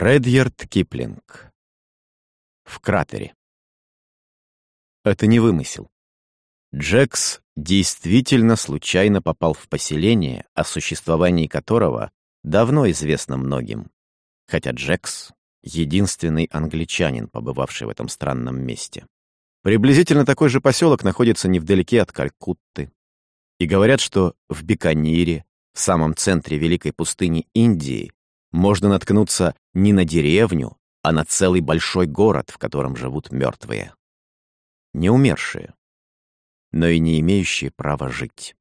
Редьярд Киплинг. В кратере. Это не вымысел. Джекс действительно случайно попал в поселение, о существовании которого давно известно многим. Хотя Джекс — единственный англичанин, побывавший в этом странном месте. Приблизительно такой же поселок находится невдалеке от Калькутты. И говорят, что в Биканире, в самом центре великой пустыни Индии, можно наткнуться не на деревню, а на целый большой город, в котором живут мертвые. Не умершие, но и не имеющие права жить.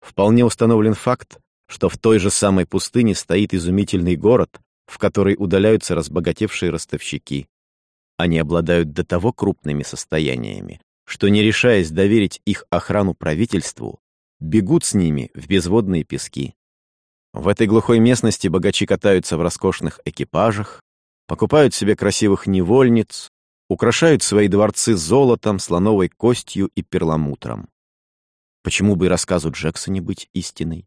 Вполне установлен факт, что в той же самой пустыне стоит изумительный город, в который удаляются разбогатевшие ростовщики. Они обладают до того крупными состояниями, что, не решаясь доверить их охрану правительству, бегут с ними в безводные пески, в этой глухой местности богачи катаются в роскошных экипажах, покупают себе красивых невольниц, украшают свои дворцы золотом, слоновой костью и перламутром. Почему бы и рассказу Джекса не быть истиной?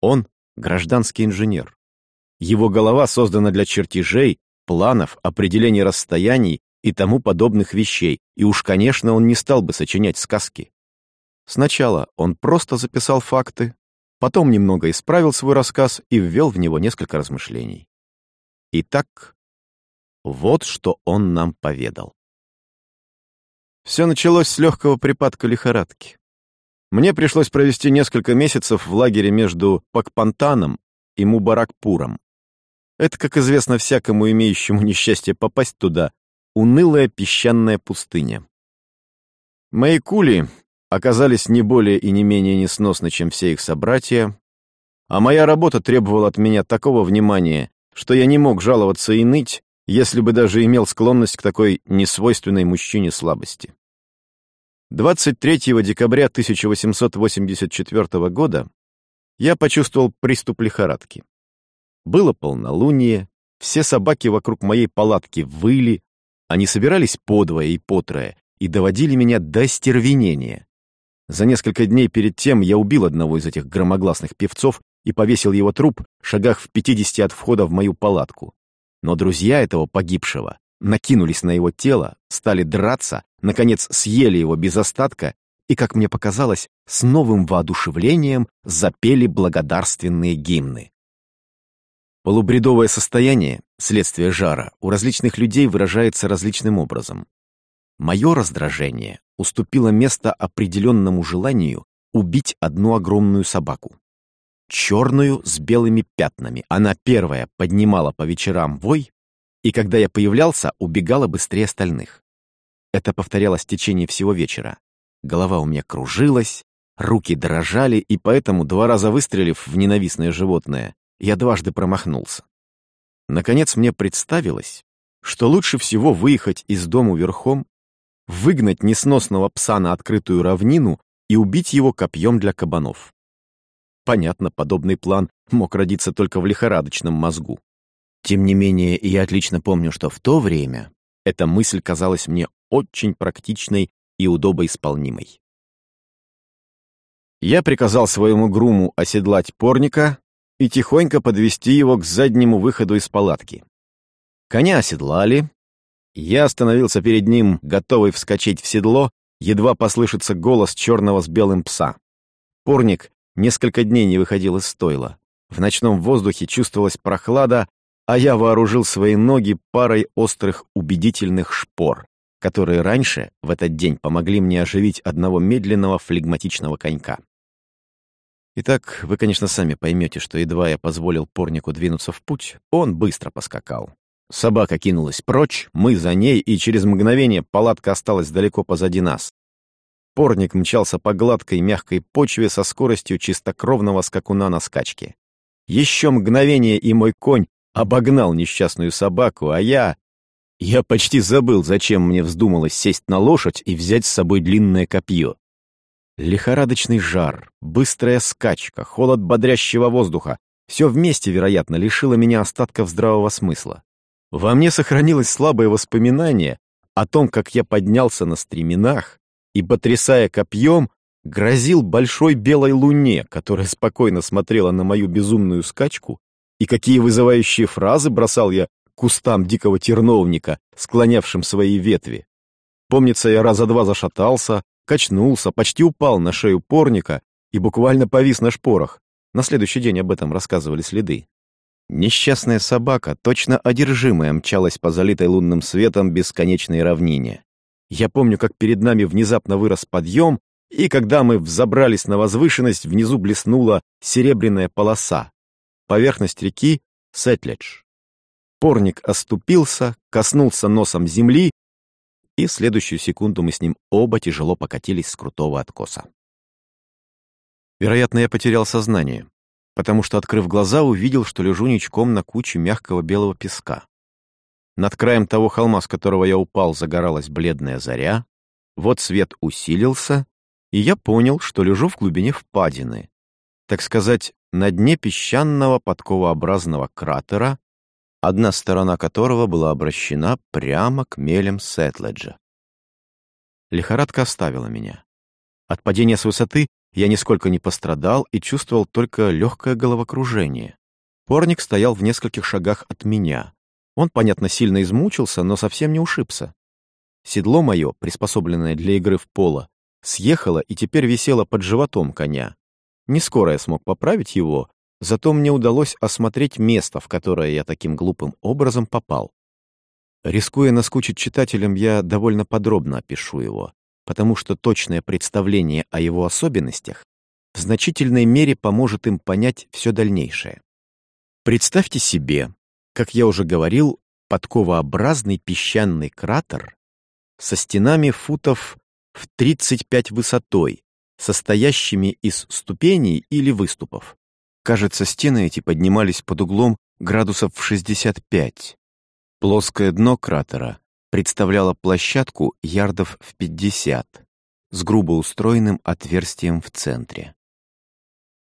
Он — гражданский инженер. Его голова создана для чертежей, планов, определения расстояний и тому подобных вещей, и уж, конечно, он не стал бы сочинять сказки. Сначала он просто записал факты, Потом немного исправил свой рассказ и ввел в него несколько размышлений. Итак, вот что он нам поведал. Все началось с легкого припадка лихорадки. Мне пришлось провести несколько месяцев в лагере между Пакпантаном и Мубаракпуром. Это, как известно всякому имеющему несчастье попасть туда, унылая песчаная пустыня. Мои кули оказались не более и не менее несносны, чем все их собратья, а моя работа требовала от меня такого внимания, что я не мог жаловаться и ныть, если бы даже имел склонность к такой несвойственной мужчине слабости. 23 декабря 1884 года я почувствовал приступ лихорадки. Было полнолуние, все собаки вокруг моей палатки выли, они собирались подвое и потрое и доводили меня до стервенения. За несколько дней перед тем я убил одного из этих громогласных певцов и повесил его труп в шагах в пятидесяти от входа в мою палатку. Но друзья этого погибшего накинулись на его тело, стали драться, наконец съели его без остатка и, как мне показалось, с новым воодушевлением запели благодарственные гимны. Полубредовое состояние, следствие жара, у различных людей выражается различным образом. Мое раздражение уступило место определенному желанию убить одну огромную собаку. Черную с белыми пятнами. Она первая поднимала по вечерам вой, и когда я появлялся, убегала быстрее остальных. Это повторялось в течение всего вечера. Голова у меня кружилась, руки дрожали, и поэтому, два раза выстрелив в ненавистное животное, я дважды промахнулся. Наконец мне представилось, что лучше всего выехать из дому верхом выгнать несносного пса на открытую равнину и убить его копьем для кабанов. Понятно, подобный план мог родиться только в лихорадочном мозгу. Тем не менее, я отлично помню, что в то время эта мысль казалась мне очень практичной и удобоисполнимой. Я приказал своему груму оседлать порника и тихонько подвести его к заднему выходу из палатки. Коня оседлали, я остановился перед ним, готовый вскочить в седло, едва послышится голос черного с белым пса. Порник несколько дней не выходил из стойла. В ночном воздухе чувствовалась прохлада, а я вооружил свои ноги парой острых убедительных шпор, которые раньше в этот день помогли мне оживить одного медленного флегматичного конька. Итак, вы, конечно, сами поймете, что едва я позволил порнику двинуться в путь, он быстро поскакал. Собака кинулась прочь, мы за ней, и через мгновение палатка осталась далеко позади нас. Порник мчался по гладкой мягкой почве со скоростью чистокровного скакуна на скачке. Еще мгновение, и мой конь обогнал несчастную собаку, а я... Я почти забыл, зачем мне вздумалось сесть на лошадь и взять с собой длинное копье. Лихорадочный жар, быстрая скачка, холод бодрящего воздуха — все вместе, вероятно, лишило меня остатков здравого смысла. Во мне сохранилось слабое воспоминание о том, как я поднялся на стременах и, потрясая копьем, грозил большой белой луне, которая спокойно смотрела на мою безумную скачку И какие вызывающие фразы бросал я кустам дикого терновника, склонявшим свои ветви. Помнится, я раза два зашатался, качнулся, почти упал на шею порника и буквально повис на шпорах. На следующий день об этом рассказывали следы. Несчастная собака, точно одержимая, мчалась по залитой лунным светом бесконечной равнине. Я помню, как перед нами внезапно вырос подъем, и когда мы взобрались на возвышенность, внизу блеснула серебряная полоса. Поверхность реки — Сетледж. Порник оступился, коснулся носом земли, и в следующую секунду мы с ним оба тяжело покатились с крутого откоса. Вероятно, я потерял сознание, потому что, открыв глаза, увидел, что лежу ничком на куче мягкого белого песка. Над краем того холма, с которого я упал, загоралась бледная заря. Вот свет усилился, и я понял, что лежу в глубине впадины, так сказать, на дне песчаного подковообразного кратера, одна сторона которого была обращена прямо к мелям Сетледжа. Лихорадка оставила меня. От падения с высоты я нисколько не пострадал и чувствовал только легкое головокружение. Порник стоял в нескольких шагах от меня. Он, понятно, сильно измучился, но совсем не ушибся. Седло мое, приспособленное для игры в поло, съехало и теперь висело под животом коня. Не скоро я смог поправить его, зато мне удалось осмотреть место, в которое я таким глупым образом попал. Рискуя наскучить читателям, я довольно подробно опишу его, потому что точное представление о его особенностях в значительной мере поможет им понять все дальнейшее. Представьте себе, как я уже говорил, подковообразный песчаный кратер со стенами футов в 35 высотой, состоящими из ступеней или выступов. Кажется, стены эти поднимались под углом градусов в 65. Плоское дно кратера представляло площадку ярдов в 50 с грубо устроенным отверстием в центре.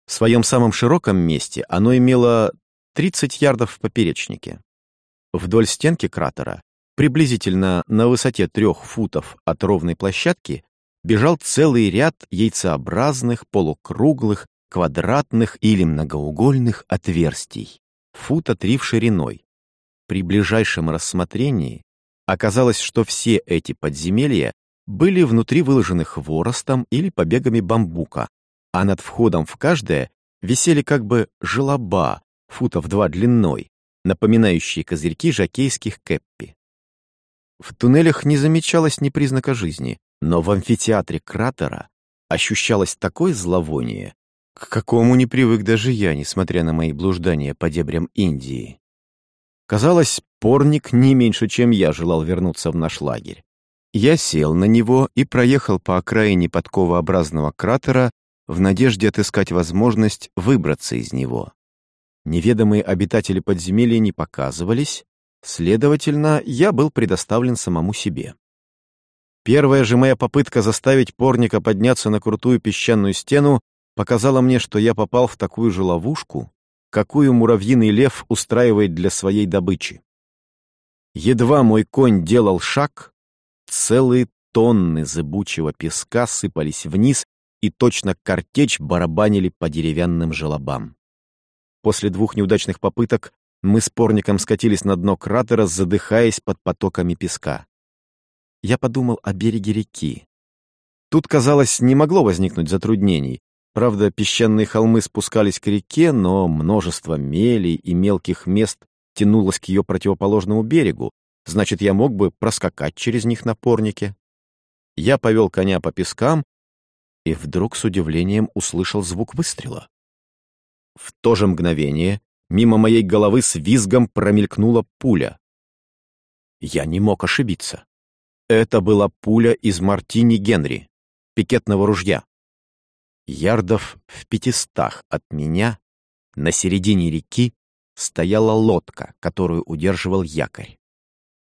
В своем самом широком месте оно имело 30 ярдов в поперечнике. Вдоль стенки кратера Приблизительно на высоте трех футов от ровной площадки бежал целый ряд яйцеобразных, полукруглых, квадратных или многоугольных отверстий, фута три в шириной. При ближайшем рассмотрении оказалось, что все эти подземелья были внутри выложены хворостом или побегами бамбука, а над входом в каждое висели как бы желоба, футов два длиной, напоминающие козырьки жакейских кэппи. В туннелях не замечалось ни признака жизни, но в амфитеатре кратера ощущалось такое зловоние, к какому не привык даже я, несмотря на мои блуждания по дебрям Индии. Казалось, порник не меньше, чем я желал вернуться в наш лагерь. Я сел на него и проехал по окраине подковообразного кратера в надежде отыскать возможность выбраться из него. Неведомые обитатели подземелья не показывались, Следовательно, я был предоставлен самому себе. Первая же моя попытка заставить порника подняться на крутую песчаную стену показала мне, что я попал в такую же ловушку, какую муравьиный лев устраивает для своей добычи. Едва мой конь делал шаг, целые тонны зыбучего песка сыпались вниз и точно картечь барабанили по деревянным желобам. После двух неудачных попыток мы с порником скатились на дно кратера, задыхаясь под потоками песка. Я подумал о береге реки. Тут, казалось, не могло возникнуть затруднений. Правда, песчаные холмы спускались к реке, но множество мелей и мелких мест тянулось к ее противоположному берегу, значит, я мог бы проскакать через них на порнике. Я повел коня по пескам и вдруг с удивлением услышал звук выстрела. В то же мгновение Мимо моей головы с визгом промелькнула пуля. Я не мог ошибиться. Это была пуля из Мартини Генри, пикетного ружья. Ярдов в пятистах от меня, на середине реки, стояла лодка, которую удерживал якорь.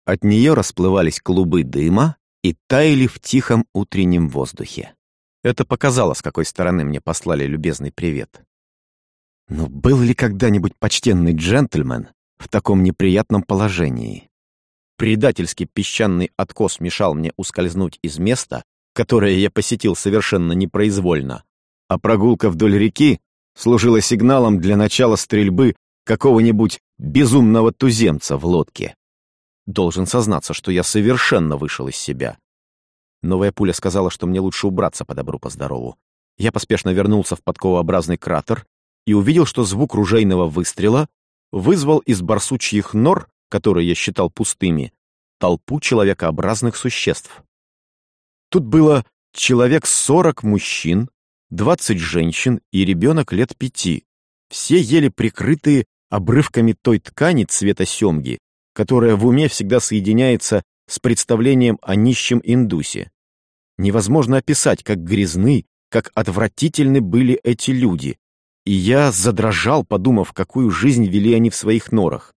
От нее расплывались клубы дыма и таяли в тихом утреннем воздухе. Это показало, с какой стороны мне послали любезный привет. Но был ли когда-нибудь почтенный джентльмен в таком неприятном положении? Предательский песчаный откос мешал мне ускользнуть из места, которое я посетил совершенно непроизвольно, а прогулка вдоль реки служила сигналом для начала стрельбы какого-нибудь безумного туземца в лодке. Должен сознаться, что я совершенно вышел из себя. Новая пуля сказала, что мне лучше убраться по добру, по здорову. Я поспешно вернулся в подковообразный кратер и увидел, что звук ружейного выстрела вызвал из барсучьих нор, которые я считал пустыми, толпу человекообразных существ. Тут было человек сорок мужчин, двадцать женщин и ребенок лет пяти, все еле прикрытые обрывками той ткани цвета семги, которая в уме всегда соединяется с представлением о нищем индусе. Невозможно описать, как грязны, как отвратительны были эти люди, и я задрожал, подумав, какую жизнь вели они в своих норах.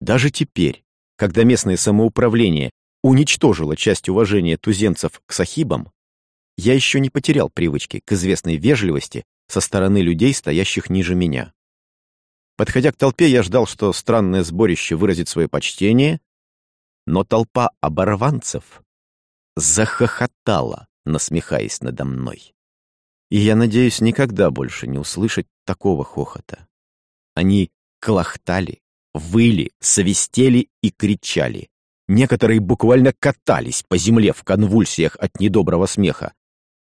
Даже теперь, когда местное самоуправление уничтожило часть уважения туземцев к сахибам, я еще не потерял привычки к известной вежливости со стороны людей, стоящих ниже меня. Подходя к толпе, я ждал, что странное сборище выразит свое почтение, но толпа оборванцев захохотала, насмехаясь надо мной. И я надеюсь никогда больше не услышать такого хохота. Они клохтали, выли, свистели и кричали. Некоторые буквально катались по земле в конвульсиях от недоброго смеха.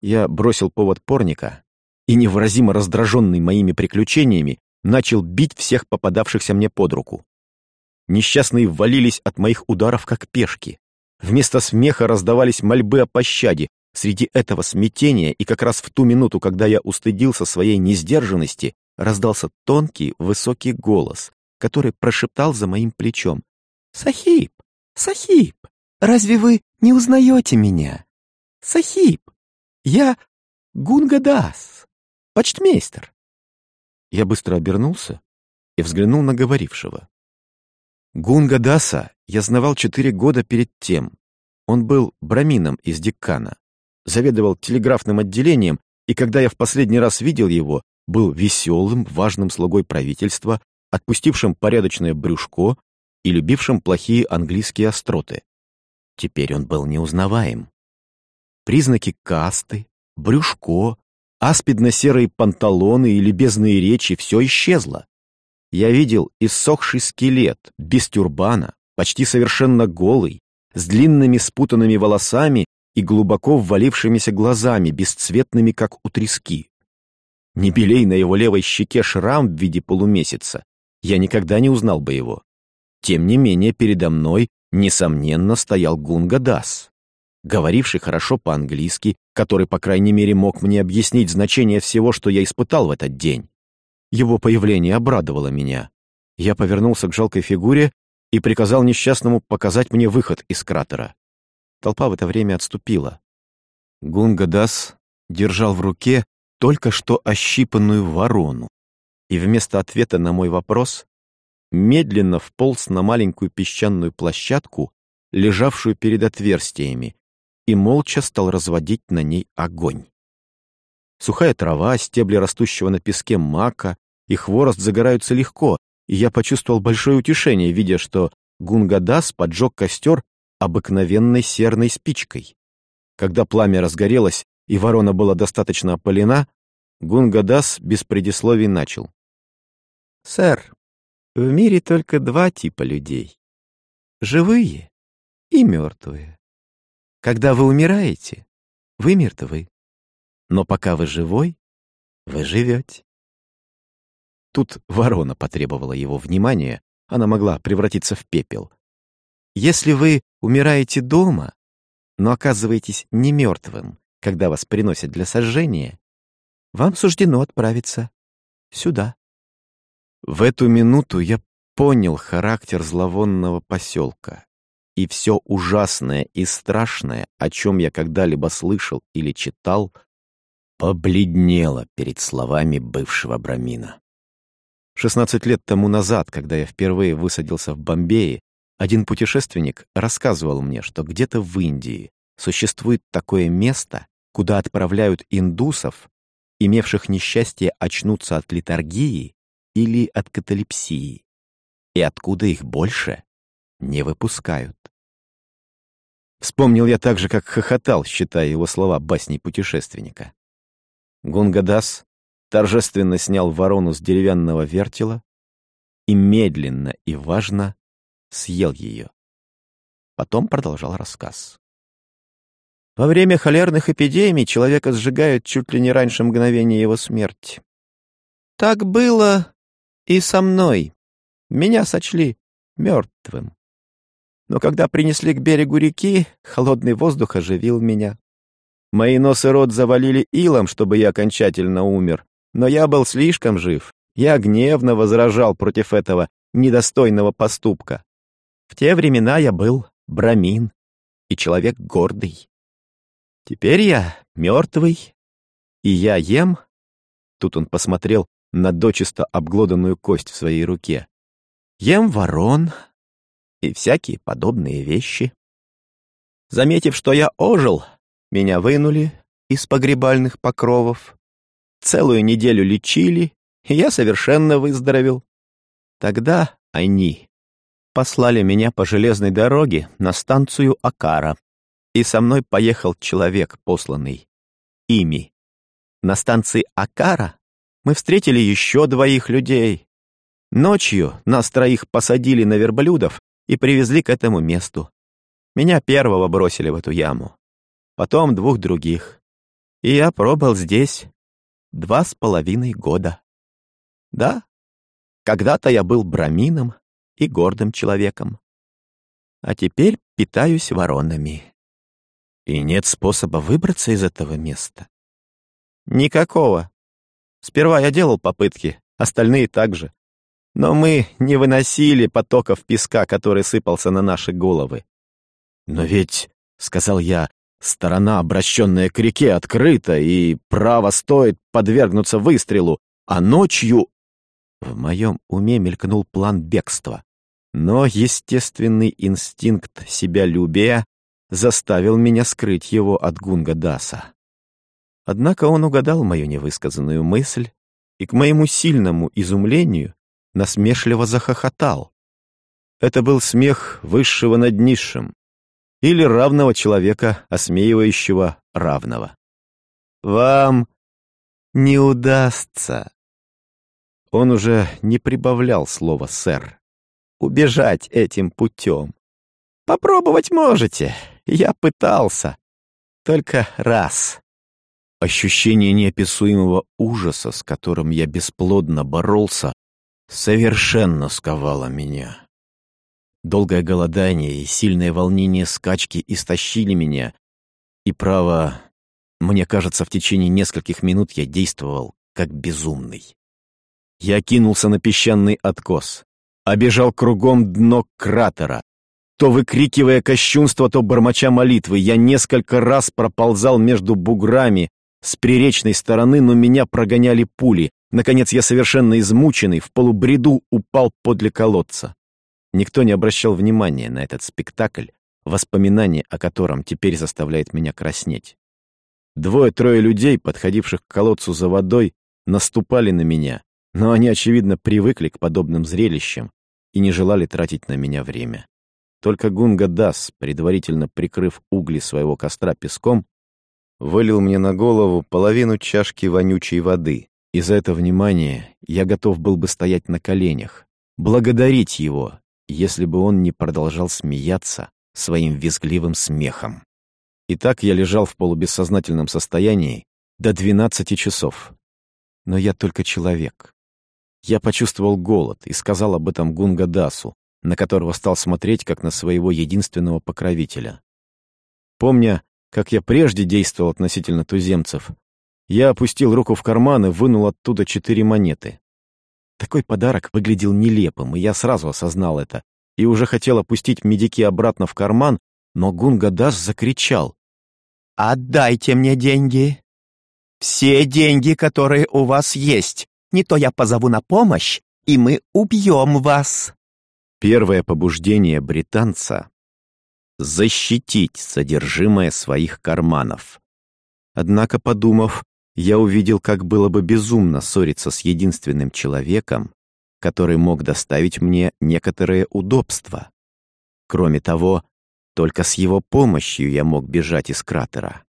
Я бросил повод порника и, невыразимо раздраженный моими приключениями, начал бить всех попадавшихся мне под руку. Несчастные ввалились от моих ударов, как пешки. Вместо смеха раздавались мольбы о пощаде. Среди этого смятения и как раз в ту минуту, когда я устыдился своей несдержанности, раздался тонкий, высокий голос, который прошептал за моим плечом. «Сахиб! Сахиб! Разве вы не узнаете меня? Сахиб! Я Гунгадас, почтмейстер!» Я быстро обернулся и взглянул на говорившего. Гунгадаса я знавал четыре года перед тем. Он был брамином из Диккана, заведовал телеграфным отделением, и когда я в последний раз видел его, был веселым, важным слугой правительства, отпустившим порядочное брюшко и любившим плохие английские остроты. Теперь он был неузнаваем. Признаки касты, брюшко, аспидно-серые панталоны и любезные речи — все исчезло. Я видел иссохший скелет, без тюрбана, почти совершенно голый, с длинными спутанными волосами и глубоко ввалившимися глазами, бесцветными, как у трески. Не белей на его левой щеке шрам в виде полумесяца. Я никогда не узнал бы его. Тем не менее, передо мной, несомненно, стоял Гунга Дас, говоривший хорошо по-английски, который, по крайней мере, мог мне объяснить значение всего, что я испытал в этот день. Его появление обрадовало меня. Я повернулся к жалкой фигуре и приказал несчастному показать мне выход из кратера. Толпа в это время отступила. Гунга Дас держал в руке только что ощипанную ворону, и вместо ответа на мой вопрос медленно вполз на маленькую песчаную площадку, лежавшую перед отверстиями, и молча стал разводить на ней огонь. Сухая трава, стебли растущего на песке мака и хворост загораются легко, и я почувствовал большое утешение, видя, что Гунгадас поджег костер обыкновенной серной спичкой. Когда пламя разгорелось и ворона была достаточно опалена, Гунгадас без предисловий начал. «Сэр, в мире только два типа людей. Живые и мертвые. Когда вы умираете, вы мертвы. Но пока вы живой, вы живете. Тут ворона потребовала его внимания, она могла превратиться в пепел. Если вы умираете дома, но оказываетесь не мертвым, когда вас приносят для сожжения, вам суждено отправиться сюда. В эту минуту я понял характер зловонного поселка и все ужасное и страшное, о чем я когда-либо слышал или читал, побледнело перед словами бывшего Брамина. Шестнадцать лет тому назад, когда я впервые высадился в Бомбее, один путешественник рассказывал мне, что где-то в Индии существует такое место, куда отправляют индусов, имевших несчастье очнуться от литургии или от каталепсии, и откуда их больше не выпускают. Вспомнил я также, как хохотал, считая его слова басней путешественника. Гунгадас торжественно снял ворону с деревянного вертела, и медленно и важно съел ее. Потом продолжал рассказ. Во время холерных эпидемий человека сжигают чуть ли не раньше мгновения его смерти. Так было и со мной. Меня сочли мертвым. Но когда принесли к берегу реки, холодный воздух оживил меня. Мои нос и рот завалили илом, чтобы я окончательно умер. Но я был слишком жив. Я гневно возражал против этого недостойного поступка. В те времена я был брамин и человек гордый. Теперь я мертвый, и я ем... Тут он посмотрел на дочисто обглоданную кость в своей руке. Ем ворон и всякие подобные вещи. Заметив, что я ожил, меня вынули из погребальных покровов. Целую неделю лечили, и я совершенно выздоровел. Тогда они послали меня по железной дороге на станцию Акара, и со мной поехал человек, посланный ими. На станции Акара мы встретили еще двоих людей. Ночью нас троих посадили на верблюдов и привезли к этому месту. Меня первого бросили в эту яму, потом двух других. И я пробыл здесь два с половиной года. Да, когда-то я был брамином и гордым человеком. А теперь питаюсь воронами. И нет способа выбраться из этого места. Никакого. Сперва я делал попытки, остальные также. Но мы не выносили потоков песка, который сыпался на наши головы. «Но ведь, — сказал я, — сторона, обращенная к реке, открыта, и право стоит подвергнуться выстрелу, а ночью...» В моем уме мелькнул план бегства. Но естественный инстинкт себя любя заставил меня скрыть его от Гунга Даса. Однако он угадал мою невысказанную мысль и, к моему сильному изумлению, насмешливо захохотал. Это был смех высшего над низшим или равного человека, осмеивающего равного. «Вам не удастся!» Он уже не прибавлял слова «сэр». «Убежать этим путем. Попробовать можете. Я пытался. Только раз. Ощущение неописуемого ужаса, с которым я бесплодно боролся, совершенно сковало меня. Долгое голодание и сильное волнение скачки истощили меня, и, право, мне кажется, в течение нескольких минут я действовал как безумный. Я кинулся на песчаный откос, обежал кругом дно кратера, то выкрикивая кощунство, то бормоча молитвы, я несколько раз проползал между буграми, с приречной стороны, но меня прогоняли пули. Наконец я совершенно измученный, в полубреду упал подле колодца. Никто не обращал внимания на этот спектакль, воспоминание о котором теперь заставляет меня краснеть. Двое-трое людей, подходивших к колодцу за водой, наступали на меня, но они, очевидно, привыкли к подобным зрелищам и не желали тратить на меня время. Только Гунга Дас, предварительно прикрыв угли своего костра песком, вылил мне на голову половину чашки вонючей воды. И за это внимание я готов был бы стоять на коленях, благодарить его, если бы он не продолжал смеяться своим визгливым смехом. И так я лежал в полубессознательном состоянии до двенадцати часов. Но я только человек. Я почувствовал голод и сказал об этом Гунгадасу, на которого стал смотреть как на своего единственного покровителя. Помня, как я прежде действовал относительно туземцев, я опустил руку в карман и вынул оттуда четыре монеты. Такой подарок выглядел нелепым, и я сразу осознал это, и уже хотел опустить медики обратно в карман, но Гунгадас закричал. «Отдайте мне деньги! Все деньги, которые у вас есть! Не то я позову на помощь, и мы убьем вас!» Первое побуждение британца защитить содержимое своих карманов. Однако, подумав, я увидел, как было бы безумно ссориться с единственным человеком, который мог доставить мне некоторые удобства. Кроме того, только с его помощью я мог бежать из кратера.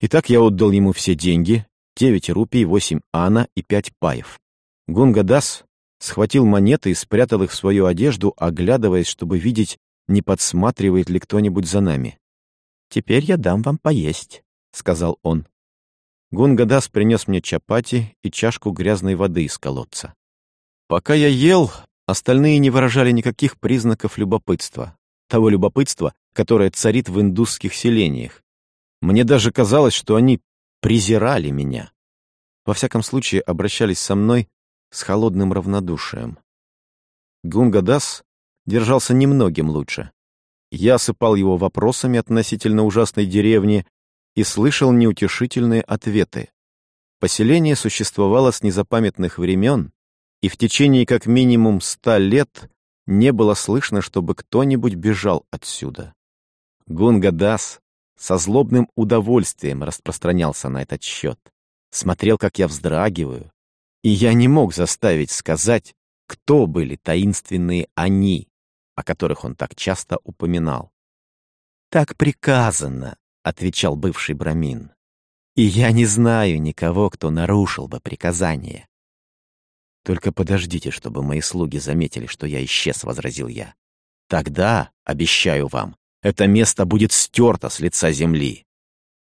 Итак, я отдал ему все деньги, 9 рупий, 8 ана и 5 паев. Гунгадас схватил монеты и спрятал их в свою одежду, оглядываясь, чтобы видеть, не подсматривает ли кто-нибудь за нами. «Теперь я дам вам поесть», — сказал он. Гунгадас принес мне чапати и чашку грязной воды из колодца. Пока я ел, остальные не выражали никаких признаков любопытства. Того любопытства, которое царит в индусских селениях. Мне даже казалось, что они презирали меня. Во всяком случае, обращались со мной с холодным равнодушием. Гунгадас держался немногим лучше. Я осыпал его вопросами относительно ужасной деревни и слышал неутешительные ответы. Поселение существовало с незапамятных времен, и в течение как минимум ста лет не было слышно, чтобы кто-нибудь бежал отсюда. Гунгадас со злобным удовольствием распространялся на этот счет. Смотрел, как я вздрагиваю, и я не мог заставить сказать, кто были таинственные «они», о которых он так часто упоминал. «Так приказано», — отвечал бывший брамин. «И я не знаю никого, кто нарушил бы приказание». «Только подождите, чтобы мои слуги заметили, что я исчез», — возразил я. «Тогда, обещаю вам, это место будет стерто с лица земли.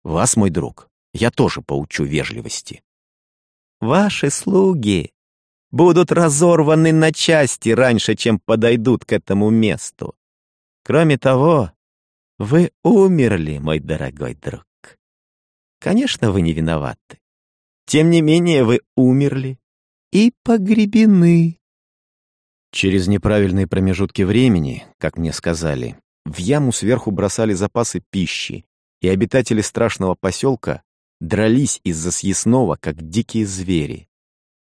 Вас, мой друг, я тоже поучу вежливости». «Ваши слуги будут разорваны на части раньше, чем подойдут к этому месту. Кроме того, вы умерли, мой дорогой друг. Конечно, вы не виноваты. Тем не менее, вы умерли и погребены. Через неправильные промежутки времени, как мне сказали, в яму сверху бросали запасы пищи, и обитатели страшного поселка дрались из-за съестного, как дикие звери.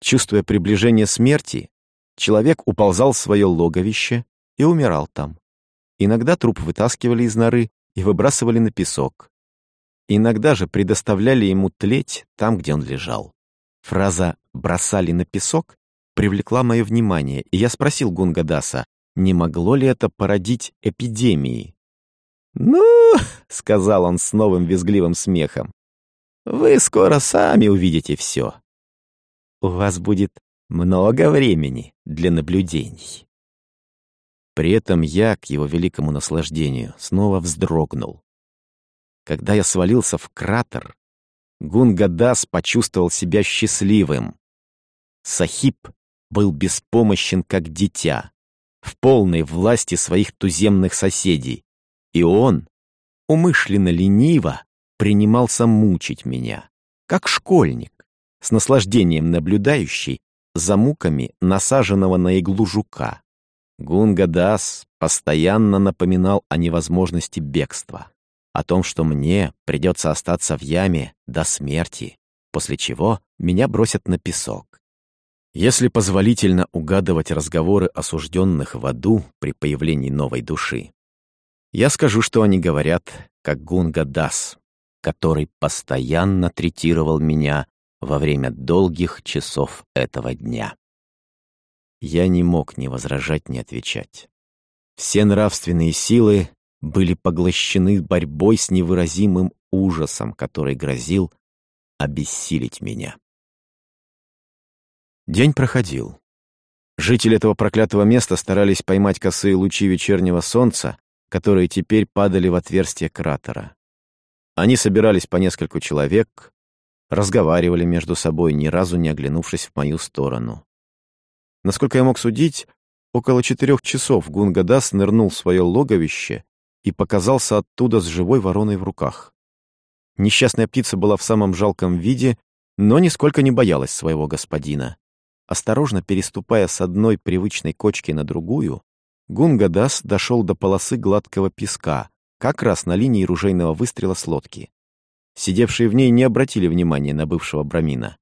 Чувствуя приближение смерти, человек уползал в свое логовище и умирал там. Иногда труп вытаскивали из норы и выбрасывали на песок. Иногда же предоставляли ему тлеть там, где он лежал. Фраза «бросали на песок» привлекла мое внимание, и я спросил Гунгадаса, не могло ли это породить эпидемии. «Ну, — сказал он с новым визгливым смехом, — вы скоро сами увидите все у вас будет много времени для наблюдений. При этом я, к его великому наслаждению, снова вздрогнул. Когда я свалился в кратер, Гунгадас почувствовал себя счастливым. Сахиб был беспомощен, как дитя, в полной власти своих туземных соседей, и он, умышленно лениво, принимался мучить меня, как школьник с наслаждением наблюдающий за муками насаженного на иглу жука. Гунга Дас постоянно напоминал о невозможности бегства, о том, что мне придется остаться в яме до смерти, после чего меня бросят на песок. Если позволительно угадывать разговоры осужденных в аду при появлении новой души, я скажу, что они говорят, как Гунга Дас, который постоянно третировал меня во время долгих часов этого дня. Я не мог ни возражать, ни отвечать. Все нравственные силы были поглощены борьбой с невыразимым ужасом, который грозил обессилить меня. День проходил. Жители этого проклятого места старались поймать косые лучи вечернего солнца, которые теперь падали в отверстие кратера. Они собирались по нескольку человек, разговаривали между собой, ни разу не оглянувшись в мою сторону. Насколько я мог судить, около четырех часов Гунгадас нырнул в свое логовище и показался оттуда с живой вороной в руках. Несчастная птица была в самом жалком виде, но нисколько не боялась своего господина. Осторожно переступая с одной привычной кочки на другую, Гунгадас дошел до полосы гладкого песка, как раз на линии ружейного выстрела с лодки. Сидевшие в ней не обратили внимания на бывшего Брамина.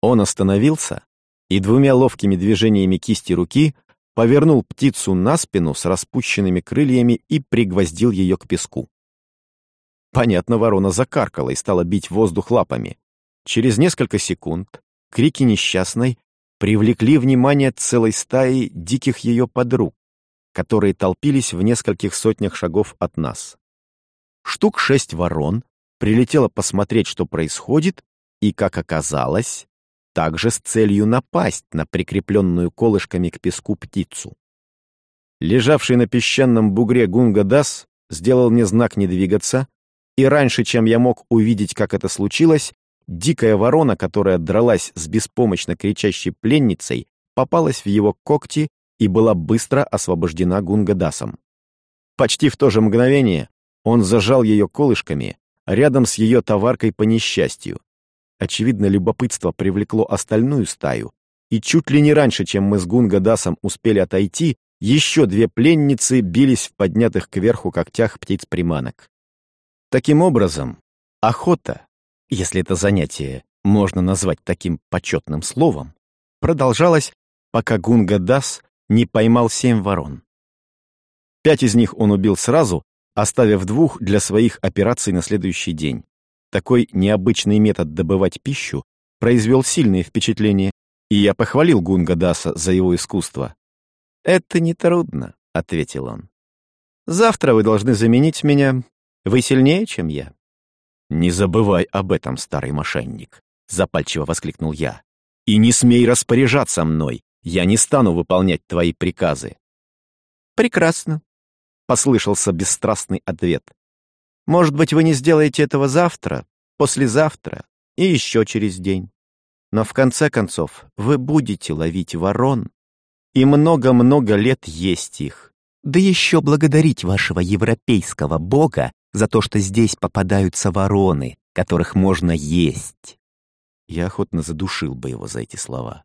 Он остановился и двумя ловкими движениями кисти руки повернул птицу на спину с распущенными крыльями и пригвоздил ее к песку. Понятно, ворона закаркала и стала бить воздух лапами. Через несколько секунд крики несчастной привлекли внимание целой стаи диких ее подруг, которые толпились в нескольких сотнях шагов от нас. Штук шесть ворон прилетела посмотреть, что происходит, и, как оказалось, также с целью напасть на прикрепленную колышками к песку птицу. Лежавший на песчаном бугре Гунга-Дас сделал мне знак не двигаться, и раньше, чем я мог увидеть, как это случилось, дикая ворона, которая дралась с беспомощно кричащей пленницей, попалась в его когти и была быстро освобождена Гунгадасом. Почти в то же мгновение он зажал ее колышками рядом с ее товаркой по несчастью. Очевидно, любопытство привлекло остальную стаю, и чуть ли не раньше, чем мы с Гунгадасом успели отойти, еще две пленницы бились в поднятых кверху когтях птиц-приманок. Таким образом, охота, если это занятие можно назвать таким почетным словом, продолжалась, пока Гунгадас не поймал семь ворон. Пять из них он убил сразу, оставив двух для своих операций на следующий день. Такой необычный метод добывать пищу произвел сильное впечатление, и я похвалил Гунга Даса за его искусство. «Это нетрудно», — ответил он. «Завтра вы должны заменить меня. Вы сильнее, чем я». «Не забывай об этом, старый мошенник», — запальчиво воскликнул я. «И не смей распоряжаться мной. Я не стану выполнять твои приказы». «Прекрасно послышался бесстрастный ответ. Может быть, вы не сделаете этого завтра, послезавтра и еще через день. Но в конце концов вы будете ловить ворон и много-много лет есть их. Да еще благодарить вашего европейского бога за то, что здесь попадаются вороны, которых можно есть. Я охотно задушил бы его за эти слова.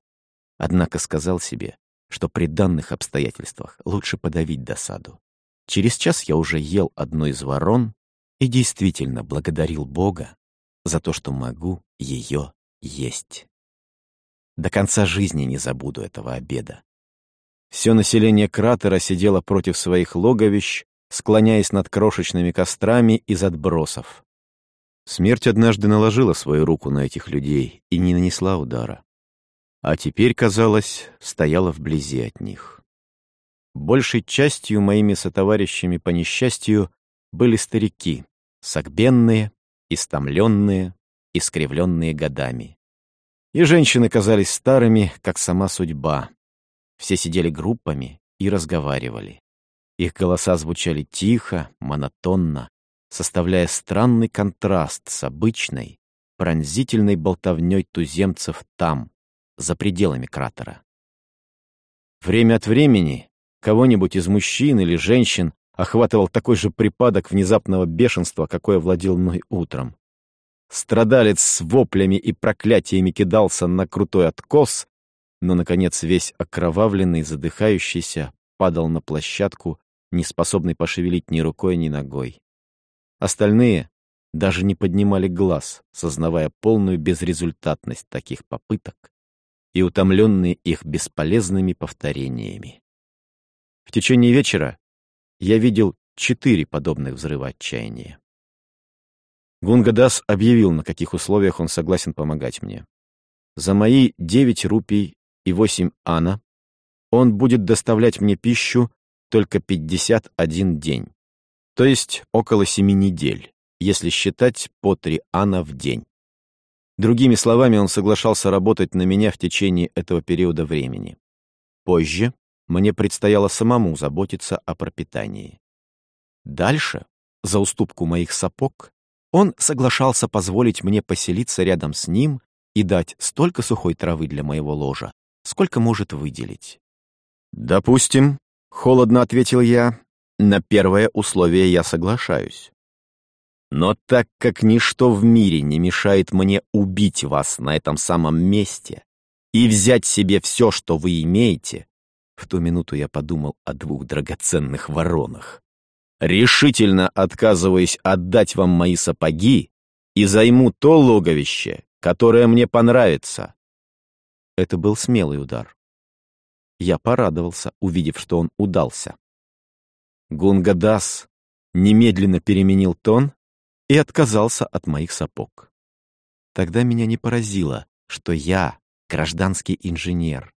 Однако сказал себе, что при данных обстоятельствах лучше подавить досаду. Через час я уже ел одну из ворон и действительно благодарил Бога за то, что могу ее есть. До конца жизни не забуду этого обеда. Все население кратера сидело против своих логовищ, склоняясь над крошечными кострами из отбросов. Смерть однажды наложила свою руку на этих людей и не нанесла удара. А теперь, казалось, стояла вблизи от них. Большей частью моими сотоварищами по несчастью были старики, согбенные, истомленные, искривленные годами. И женщины казались старыми, как сама судьба. Все сидели группами и разговаривали. Их голоса звучали тихо, монотонно, составляя странный контраст с обычной, пронзительной болтовней туземцев там, за пределами кратера. Время от времени Кого-нибудь из мужчин или женщин охватывал такой же припадок внезапного бешенства, какое владел мной утром. Страдалец с воплями и проклятиями кидался на крутой откос, но, наконец, весь окровавленный, задыхающийся, падал на площадку, не способный пошевелить ни рукой, ни ногой. Остальные даже не поднимали глаз, сознавая полную безрезультатность таких попыток и утомленные их бесполезными повторениями. В течение вечера я видел четыре подобных взрыва отчаяния. Гунгадас объявил, на каких условиях он согласен помогать мне. За мои девять рупий и восемь ана он будет доставлять мне пищу только пятьдесят один день, то есть около семи недель, если считать по три ана в день. Другими словами, он соглашался работать на меня в течение этого периода времени. Позже мне предстояло самому заботиться о пропитании. Дальше, за уступку моих сапог, он соглашался позволить мне поселиться рядом с ним и дать столько сухой травы для моего ложа, сколько может выделить. «Допустим», — холодно ответил я, — «на первое условие я соглашаюсь. Но так как ничто в мире не мешает мне убить вас на этом самом месте и взять себе все, что вы имеете, в ту минуту я подумал о двух драгоценных воронах. Решительно отказываясь отдать вам мои сапоги и займу то логовище, которое мне понравится. Это был смелый удар. Я порадовался, увидев, что он удался. Гунгадас немедленно переменил тон и отказался от моих сапог. Тогда меня не поразило, что я гражданский инженер,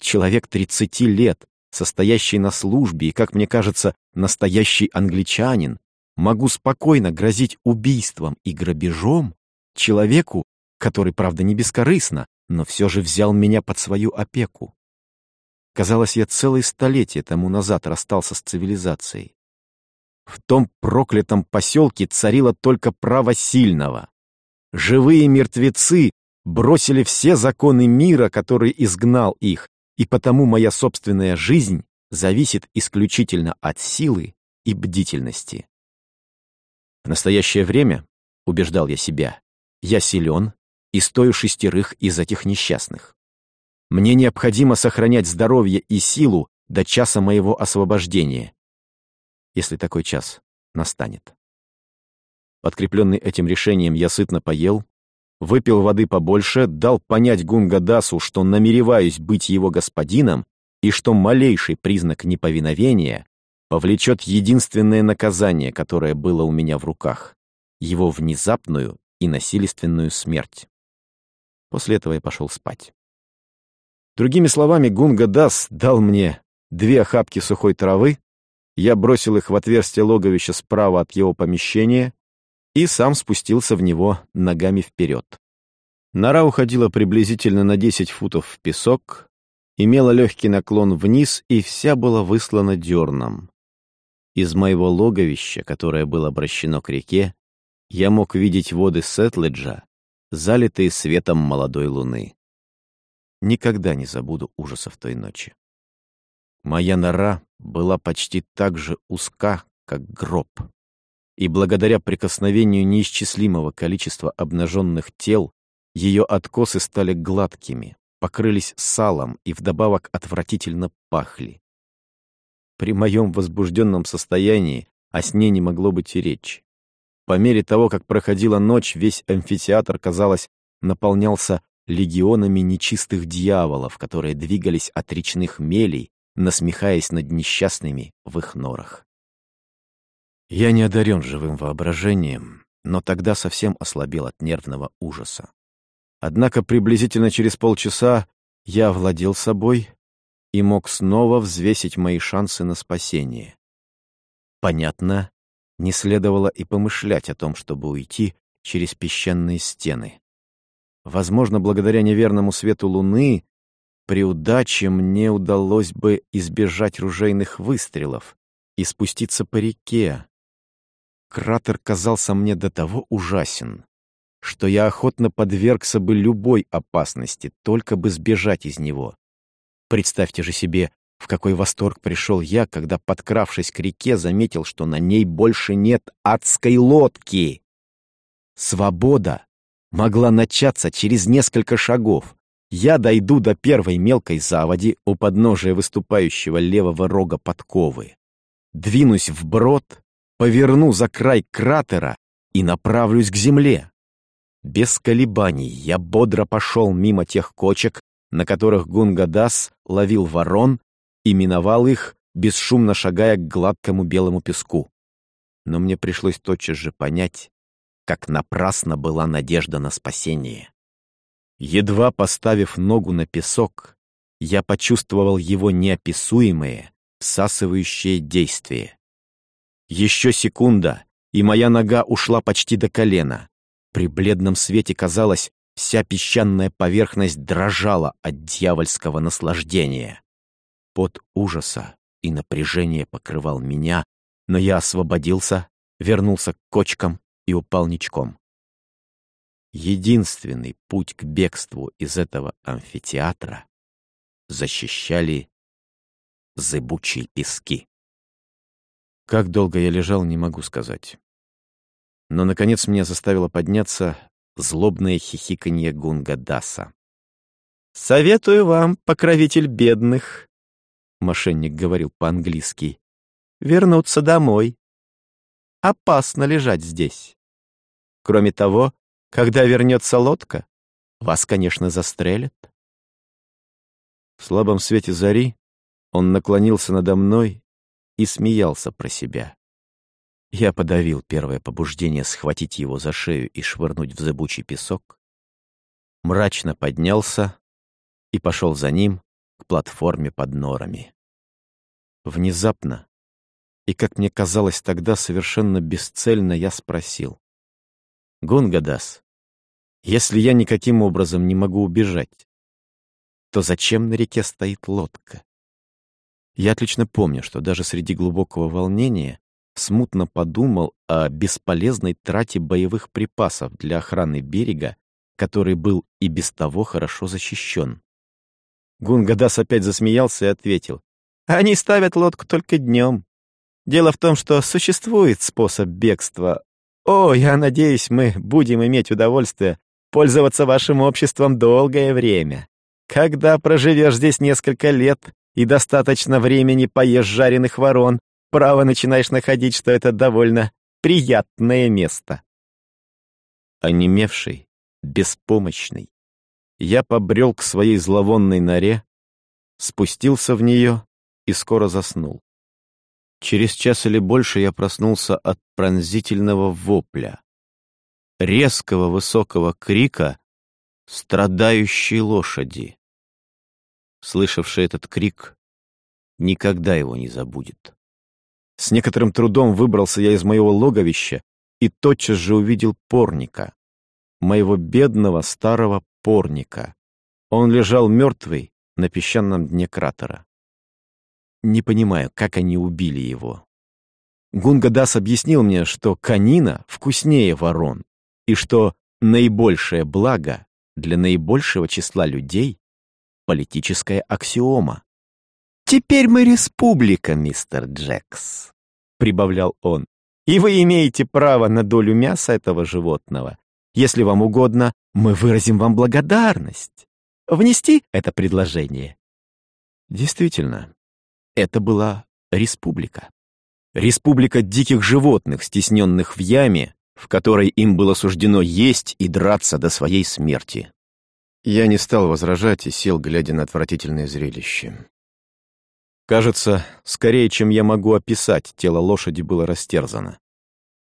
Человек 30 лет, состоящий на службе и, как мне кажется, настоящий англичанин, могу спокойно грозить убийством и грабежом человеку, который, правда, не бескорыстно, но все же взял меня под свою опеку. Казалось, я целое столетие тому назад расстался с цивилизацией. В том проклятом поселке царило только право сильного. Живые мертвецы бросили все законы мира, который изгнал их, и потому моя собственная жизнь зависит исключительно от силы и бдительности. В настоящее время, убеждал я себя, я силен и стою шестерых из этих несчастных. Мне необходимо сохранять здоровье и силу до часа моего освобождения, если такой час настанет. Подкрепленный этим решением, я сытно поел, выпил воды побольше, дал понять Гунгадасу, что намереваюсь быть его господином и что малейший признак неповиновения повлечет единственное наказание, которое было у меня в руках — его внезапную и насильственную смерть. После этого я пошел спать. Другими словами, Гунгадас дал мне две охапки сухой травы, я бросил их в отверстие логовища справа от его помещения и сам спустился в него ногами вперед. Нора уходила приблизительно на 10 футов в песок, имела легкий наклон вниз и вся была выслана дерном. Из моего логовища, которое было обращено к реке, я мог видеть воды Сетледжа, залитые светом молодой луны. Никогда не забуду ужасов той ночи. Моя нора была почти так же узка, как гроб и благодаря прикосновению неисчислимого количества обнаженных тел ее откосы стали гладкими, покрылись салом и вдобавок отвратительно пахли. При моем возбужденном состоянии о сне не могло быть и речи. По мере того, как проходила ночь, весь амфитеатр, казалось, наполнялся легионами нечистых дьяволов, которые двигались от речных мелей, насмехаясь над несчастными в их норах. Я не одарен живым воображением, но тогда совсем ослабел от нервного ужаса. Однако приблизительно через полчаса я овладел собой и мог снова взвесить мои шансы на спасение. Понятно, не следовало и помышлять о том, чтобы уйти через песчаные стены. Возможно, благодаря неверному свету луны, при удаче мне удалось бы избежать ружейных выстрелов и спуститься по реке, Кратер казался мне до того ужасен, что я охотно подвергся бы любой опасности, только бы сбежать из него. Представьте же себе, в какой восторг пришел я, когда, подкравшись к реке, заметил, что на ней больше нет адской лодки. Свобода могла начаться через несколько шагов. Я дойду до первой мелкой заводи у подножия выступающего левого рога подковы. Двинусь вброд поверну за край кратера и направлюсь к земле. Без колебаний я бодро пошел мимо тех кочек, на которых Гунгадас ловил ворон и миновал их, бесшумно шагая к гладкому белому песку. Но мне пришлось тотчас же понять, как напрасно была надежда на спасение. Едва поставив ногу на песок, я почувствовал его неописуемое, всасывающее действие. Еще секунда, и моя нога ушла почти до колена. При бледном свете, казалось, вся песчаная поверхность дрожала от дьявольского наслаждения. Под ужаса и напряжение покрывал меня, но я освободился, вернулся к кочкам и упал ничком. Единственный путь к бегству из этого амфитеатра защищали зыбучие пески. Как долго я лежал, не могу сказать. Но, наконец, меня заставило подняться злобное хихиканье Гунгадаса. «Советую вам, покровитель бедных», — мошенник говорил по-английски, — «вернуться домой. Опасно лежать здесь. Кроме того, когда вернется лодка, вас, конечно, застрелят». В слабом свете зари он наклонился надо мной и смеялся про себя. Я подавил первое побуждение схватить его за шею и швырнуть в зыбучий песок, мрачно поднялся и пошел за ним к платформе под норами. Внезапно, и, как мне казалось тогда, совершенно бесцельно я спросил. «Гунгадас, Если я никаким образом не могу убежать, то зачем на реке стоит лодка? Я отлично помню, что даже среди глубокого волнения смутно подумал о бесполезной трате боевых припасов для охраны берега, который был и без того хорошо защищен. Гунгадас опять засмеялся и ответил. «Они ставят лодку только днем. Дело в том, что существует способ бегства. О, я надеюсь, мы будем иметь удовольствие пользоваться вашим обществом долгое время. Когда проживешь здесь несколько лет и достаточно времени поешь жареных ворон, право начинаешь находить, что это довольно приятное место. Онемевший, беспомощный, я побрел к своей зловонной норе, спустился в нее и скоро заснул. Через час или больше я проснулся от пронзительного вопля, резкого высокого крика страдающей лошади. Слышавший этот крик никогда его не забудет. С некоторым трудом выбрался я из моего логовища и тотчас же увидел порника, моего бедного старого порника. Он лежал мертвый на песчаном дне кратера. Не понимаю, как они убили его. Гунгадас объяснил мне, что канина вкуснее ворон, и что наибольшее благо для наибольшего числа людей — политическая аксиома. «Теперь мы республика, мистер Джекс», — прибавлял он, «и вы имеете право на долю мяса этого животного. Если вам угодно, мы выразим вам благодарность. Внести это предложение». Действительно, это была республика. Республика диких животных, стесненных в яме, в которой им было суждено есть и драться до своей смерти. Я не стал возражать и сел, глядя на отвратительное зрелище. Кажется, скорее, чем я могу описать, тело лошади было растерзано.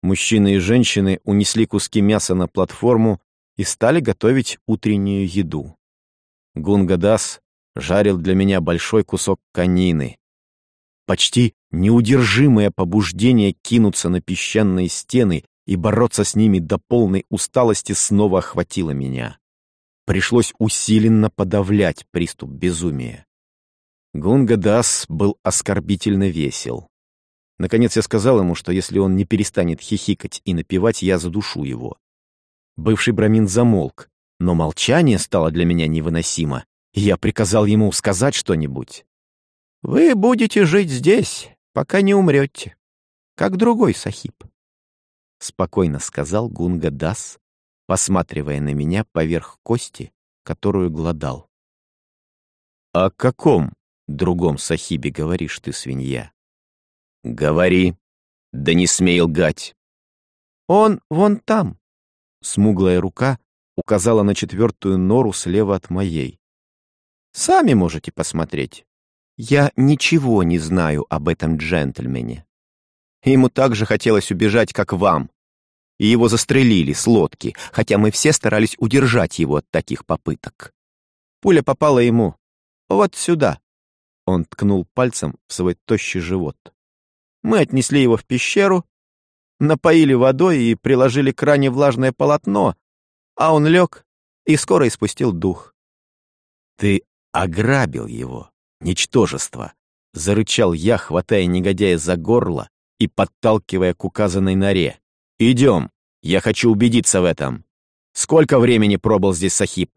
Мужчины и женщины унесли куски мяса на платформу и стали готовить утреннюю еду. Гунгадас жарил для меня большой кусок конины. Почти неудержимое побуждение кинуться на песчаные стены и бороться с ними до полной усталости снова охватило меня. Пришлось усиленно подавлять приступ безумия. Гунгадас был оскорбительно весел. Наконец я сказал ему, что если он не перестанет хихикать и напевать, я задушу его. Бывший брамин замолк, но молчание стало для меня невыносимо, и я приказал ему сказать что-нибудь. «Вы будете жить здесь, пока не умрете, как другой сахиб», — спокойно сказал Гунга Дас, посматривая на меня поверх кости, которую глодал. «О каком другом сахибе говоришь ты, свинья?» «Говори, да не смей лгать». «Он вон там», — смуглая рука указала на четвертую нору слева от моей. «Сами можете посмотреть. Я ничего не знаю об этом джентльмене. Ему так же хотелось убежать, как вам. И его застрелили с лодки, хотя мы все старались удержать его от таких попыток. Пуля попала ему вот сюда. Он ткнул пальцем в свой тощий живот. Мы отнесли его в пещеру, напоили водой и приложили к ране влажное полотно, а он лег и скоро испустил дух. Ты ограбил его, ничтожество, зарычал я, хватая негодяя за горло и подталкивая к указанной норе. Идем, я хочу убедиться в этом. Сколько времени пробыл здесь Сахиб?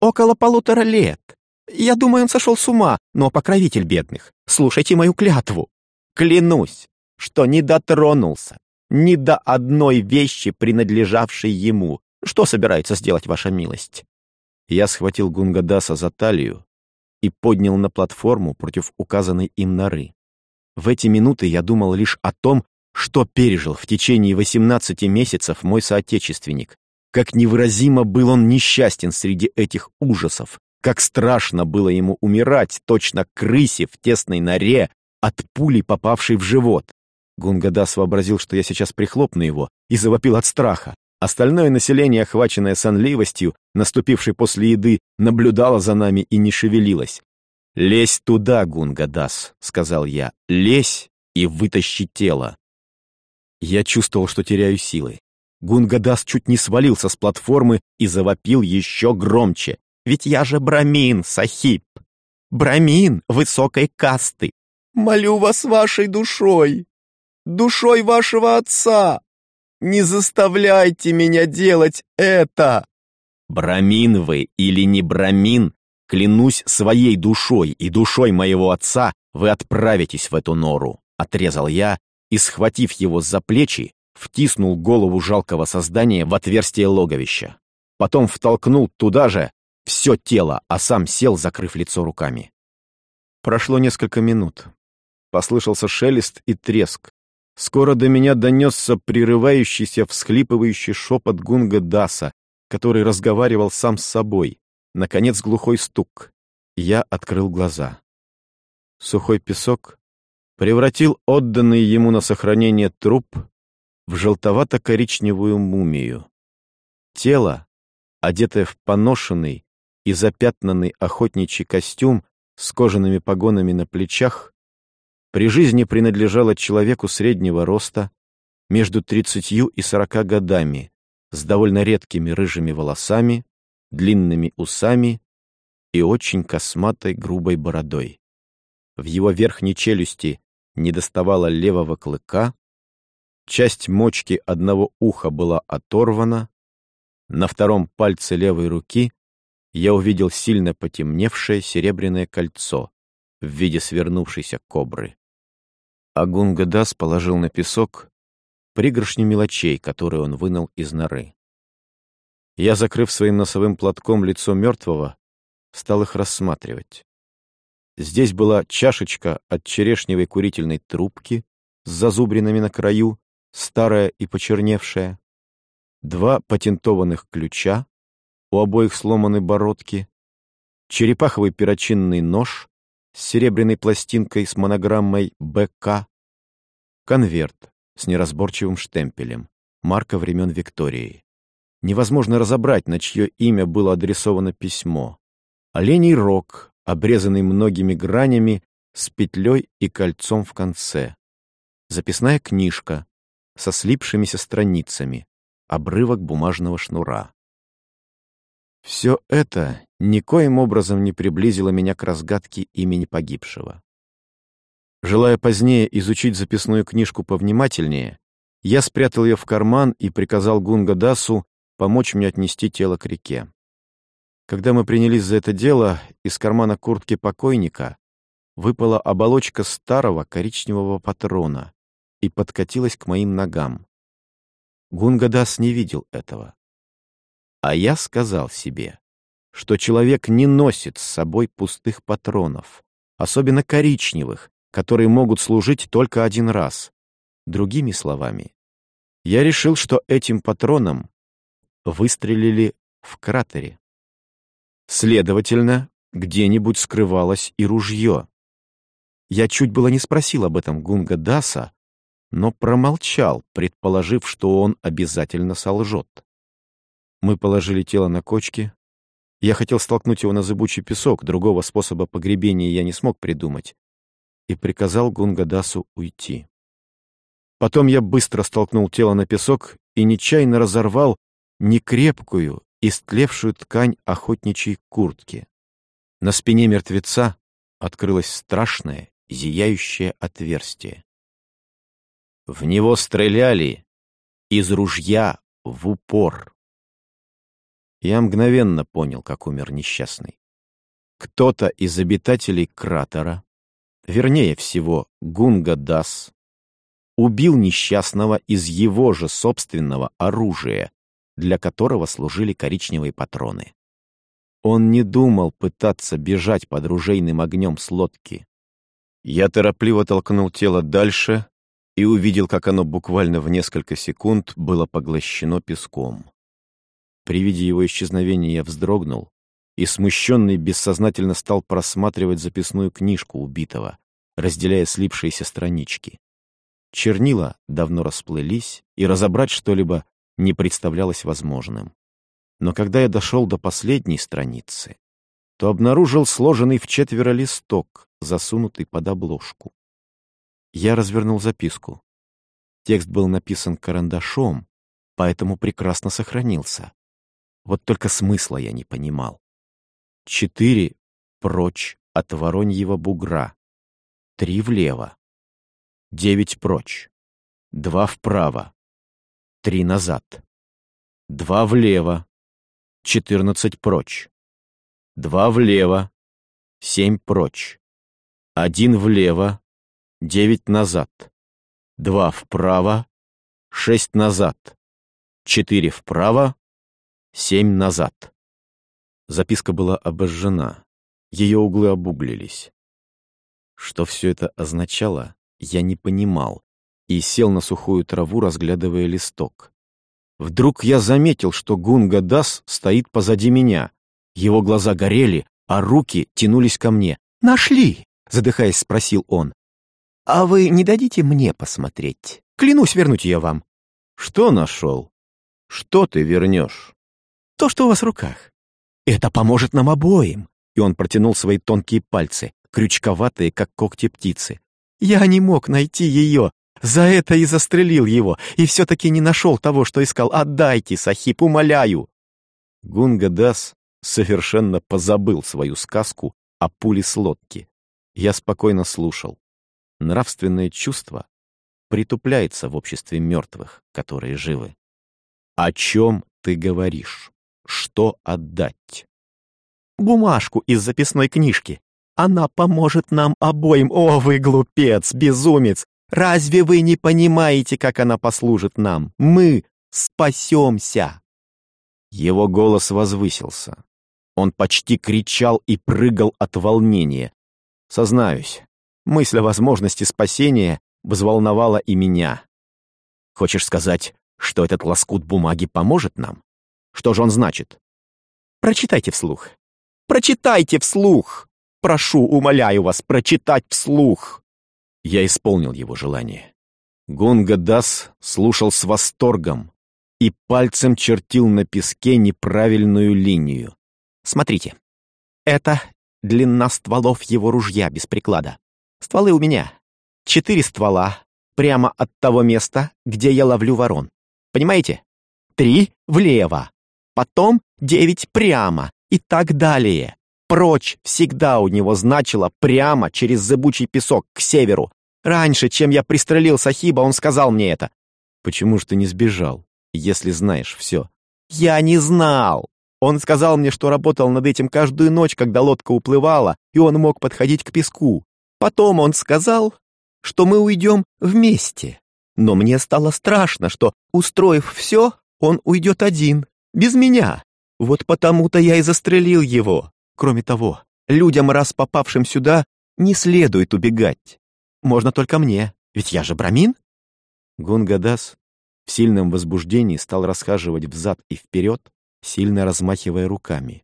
Около полутора лет. Я думаю, он сошел с ума, но покровитель бедных. Слушайте мою клятву. Клянусь, что не дотронулся ни до одной вещи, принадлежавшей ему. Что собирается сделать ваша милость?» Я схватил Гунгадаса за талию и поднял на платформу против указанной им норы. В эти минуты я думал лишь о том, что пережил в течение 18 месяцев мой соотечественник. Как невыразимо был он несчастен среди этих ужасов, как страшно было ему умирать, точно крысе в тесной норе от пули, попавшей в живот. Гунгадас вообразил, что я сейчас прихлопну его, и завопил от страха. Остальное население, охваченное сонливостью, наступившей после еды, наблюдало за нами и не шевелилось. «Лезь туда, Гунгадас», — сказал я, — «лезь и вытащи тело». Я чувствовал, что теряю силы. Гунгадас чуть не свалился с платформы и завопил еще громче. «Ведь я же брамин, сахиб! Брамин высокой касты! Молю вас вашей душой! Душой вашего отца! Не заставляйте меня делать это!» «Брамин вы или не брамин, клянусь своей душой и душой моего отца, вы отправитесь в эту нору!» — отрезал я и, схватив его за плечи, втиснул голову жалкого создания в отверстие логовища. Потом втолкнул туда же все тело, а сам сел, закрыв лицо руками. Прошло несколько минут. Послышался шелест и треск. Скоро до меня донесся прерывающийся, всхлипывающий шепот Гунга Даса, который разговаривал сам с собой. Наконец глухой стук. Я открыл глаза. Сухой песок превратил отданный ему на сохранение труп в желтовато-коричневую мумию. Тело, одетое в поношенный и запятнанный охотничий костюм с кожаными погонами на плечах, при жизни принадлежало человеку среднего роста, между тридцатью и сорока годами, с довольно редкими рыжими волосами, длинными усами и очень косматой грубой бородой. В его верхней челюсти недоставало левого клыка, Часть мочки одного уха была оторвана. На втором пальце левой руки я увидел сильно потемневшее серебряное кольцо в виде свернувшейся кобры. Агунгадас положил на песок пригоршню мелочей, которые он вынул из норы. Я, закрыв своим носовым платком лицо мертвого, стал их рассматривать. Здесь была чашечка от черешневой курительной трубки с зазубринами на краю, старая и почерневшая, два патентованных ключа, у обоих сломаны бородки, черепаховый перочинный нож с серебряной пластинкой с монограммой «БК», конверт с неразборчивым штемпелем, марка времен Виктории. Невозможно разобрать, на чье имя было адресовано письмо. Оленей рог, обрезанный многими гранями, с петлей и кольцом в конце. Записная книжка, со слипшимися страницами, обрывок бумажного шнура. Все это никоим образом не приблизило меня к разгадке имени погибшего. Желая позднее изучить записную книжку повнимательнее, я спрятал ее в карман и приказал Гунга Дасу помочь мне отнести тело к реке. Когда мы принялись за это дело, из кармана куртки покойника выпала оболочка старого коричневого патрона, и подкатилась к моим ногам. Гунгадас не видел этого. А я сказал себе, что человек не носит с собой пустых патронов, особенно коричневых, которые могут служить только один раз. Другими словами, я решил, что этим патроном выстрелили в кратере. Следовательно, где-нибудь скрывалось и ружье. Я чуть было не спросил об этом Гунга Даса, но промолчал, предположив, что он обязательно солжет. Мы положили тело на кочки. Я хотел столкнуть его на зыбучий песок, другого способа погребения я не смог придумать, и приказал Гунгадасу уйти. Потом я быстро столкнул тело на песок и нечаянно разорвал некрепкую, истлевшую ткань охотничьей куртки. На спине мертвеца открылось страшное, зияющее отверстие. В него стреляли из ружья в упор. Я мгновенно понял, как умер несчастный. Кто-то из обитателей кратера, вернее всего Гунга Дас, убил несчастного из его же собственного оружия, для которого служили коричневые патроны. Он не думал пытаться бежать под ружейным огнем с лодки. Я торопливо толкнул тело дальше, и увидел, как оно буквально в несколько секунд было поглощено песком. При виде его исчезновения я вздрогнул и, смущенный, бессознательно стал просматривать записную книжку убитого, разделяя слипшиеся странички. Чернила давно расплылись, и разобрать что-либо не представлялось возможным. Но когда я дошел до последней страницы, то обнаружил сложенный в четверо листок, засунутый под обложку. Я развернул записку. Текст был написан карандашом, поэтому прекрасно сохранился. Вот только смысла я не понимал. Четыре прочь от вороньего бугра, три влево, девять прочь, два вправо, три назад, два влево, четырнадцать прочь, два влево, семь прочь, один влево, девять назад, два вправо, шесть назад, четыре вправо, семь назад. Записка была обожжена, ее углы обуглились. Что все это означало, я не понимал и сел на сухую траву, разглядывая листок. Вдруг я заметил, что Гунга Дас стоит позади меня. Его глаза горели, а руки тянулись ко мне. «Нашли!» — задыхаясь, спросил он. «А вы не дадите мне посмотреть? Клянусь вернуть ее вам». «Что нашел? Что ты вернешь?» «То, что у вас в руках. Это поможет нам обоим». И он протянул свои тонкие пальцы, крючковатые, как когти птицы. «Я не мог найти ее. За это и застрелил его, и все-таки не нашел того, что искал. Отдайте, Сахип, умоляю!» Гунга Дас совершенно позабыл свою сказку о пуле с лодки. Я спокойно слушал. Нравственное чувство притупляется в обществе мертвых, которые живы. О чем ты говоришь? Что отдать? Бумажку из записной книжки. Она поможет нам обоим. О, вы глупец, безумец! Разве вы не понимаете, как она послужит нам? Мы спасемся!» Его голос возвысился. Он почти кричал и прыгал от волнения. Сознаюсь, мысль о возможности спасения взволновала и меня. Хочешь сказать, что этот лоскут бумаги поможет нам? Что же он значит? Прочитайте вслух. Прочитайте вслух! Прошу, умоляю вас, прочитать вслух!» Я исполнил его желание. Гунга Дас слушал с восторгом и пальцем чертил на песке неправильную линию. «Смотрите, это длина стволов его ружья без приклада. Стволы у меня. Четыре ствола прямо от того места, где я ловлю ворон. Понимаете? Три влево, потом девять прямо и так далее. Прочь всегда у него значило прямо через зыбучий песок к северу. Раньше, чем я пристрелил Сахиба, он сказал мне это. Почему ж ты не сбежал, если знаешь все? Я не знал. Он сказал мне, что работал над этим каждую ночь, когда лодка уплывала, и он мог подходить к песку. Потом он сказал, что мы уйдем вместе. Но мне стало страшно, что, устроив все, он уйдет один, без меня. Вот потому-то я и застрелил его. Кроме того, людям, раз попавшим сюда, не следует убегать. Можно только мне, ведь я же брамин. Гунгадас в сильном возбуждении стал расхаживать взад и вперед, сильно размахивая руками.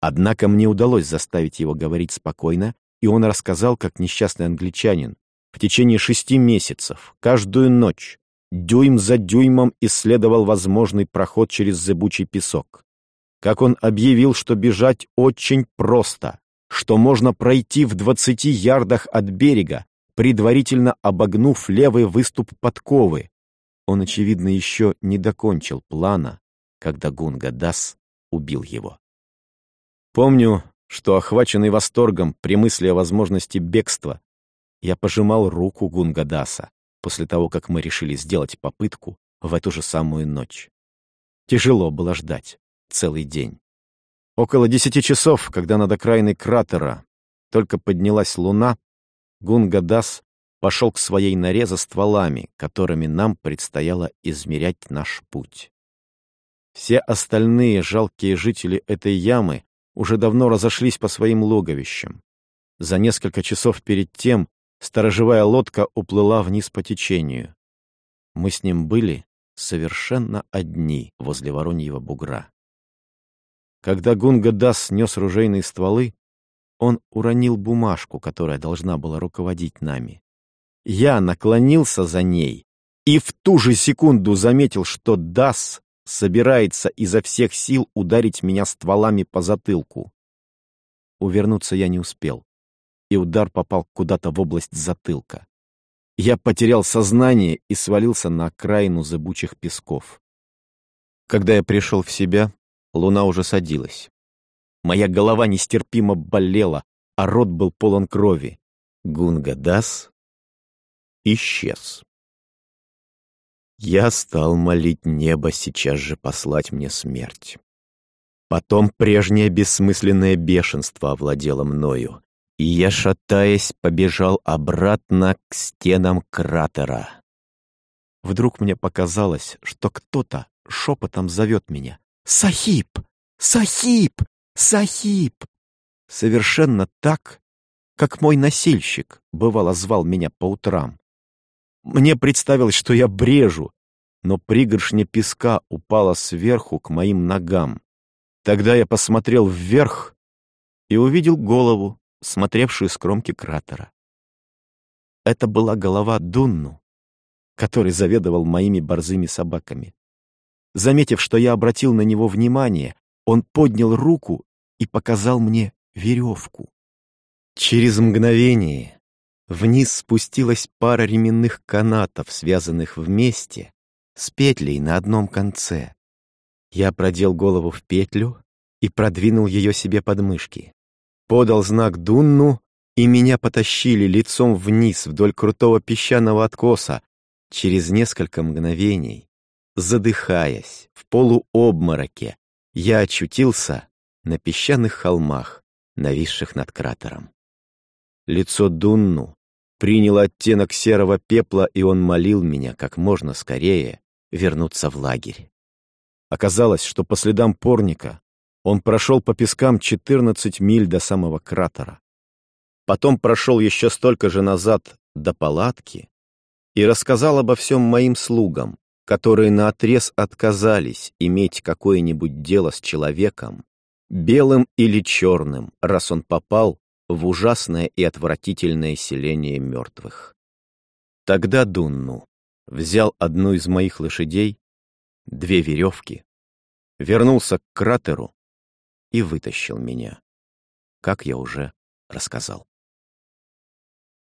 Однако мне удалось заставить его говорить спокойно, и он рассказал, как несчастный англичанин в течение шести месяцев, каждую ночь, дюйм за дюймом исследовал возможный проход через зыбучий песок как он объявил, что бежать очень просто, что можно пройти в двадцати ярдах от берега, предварительно обогнув левый выступ подковы. Он, очевидно, еще не докончил плана, когда Гунга Дас убил его. Помню, что, охваченный восторгом при мысли о возможности бегства, я пожимал руку Гунгадаса после того, как мы решили сделать попытку в эту же самую ночь. Тяжело было ждать целый день. Около десяти часов, когда над окраиной кратера только поднялась луна, Гунгадас пошел к своей норе за стволами, которыми нам предстояло измерять наш путь. Все остальные жалкие жители этой ямы уже давно разошлись по своим логовищам. За несколько часов перед тем сторожевая лодка уплыла вниз по течению. Мы с ним были совершенно одни возле Вороньего бугра. Когда Гунга Дас нес ружейные стволы, он уронил бумажку, которая должна была руководить нами. Я наклонился за ней и в ту же секунду заметил, что Дас собирается изо всех сил ударить меня стволами по затылку. Увернуться я не успел, и удар попал куда-то в область затылка. Я потерял сознание и свалился на окраину зыбучих песков. Когда я пришел в себя, луна уже садилась. Моя голова нестерпимо болела, а рот был полон крови. Гунгадас исчез. Я стал молить небо сейчас же послать мне смерть. Потом прежнее бессмысленное бешенство овладело мною, и я, шатаясь, побежал обратно к стенам кратера. Вдруг мне показалось, что кто-то шепотом зовет меня. «Сахиб! Сахиб! Сахиб!» Совершенно так, как мой носильщик бывало звал меня по утрам. Мне представилось, что я брежу, но пригоршня песка упала сверху к моим ногам. Тогда я посмотрел вверх и увидел голову, смотревшую с кромки кратера. Это была голова Дунну, который заведовал моими борзыми собаками. Заметив, что я обратил на него внимание, он поднял руку и показал мне веревку. Через мгновение Вниз спустилась пара ременных канатов, связанных вместе, с петлей на одном конце. Я продел голову в петлю и продвинул ее себе под мышки. Подал знак Дунну, и меня потащили лицом вниз вдоль крутого песчаного откоса. Через несколько мгновений, задыхаясь, в полуобмороке, я очутился на песчаных холмах, нависших над кратером. Лицо Дунну принял оттенок серого пепла, и он молил меня как можно скорее вернуться в лагерь. Оказалось, что по следам порника он прошел по пескам 14 миль до самого кратера. Потом прошел еще столько же назад до палатки и рассказал обо всем моим слугам, которые наотрез отказались иметь какое-нибудь дело с человеком, белым или черным, раз он попал в ужасное и отвратительное селение мертвых. Тогда Дунну взял одну из моих лошадей, две веревки, вернулся к кратеру и вытащил меня, как я уже рассказал.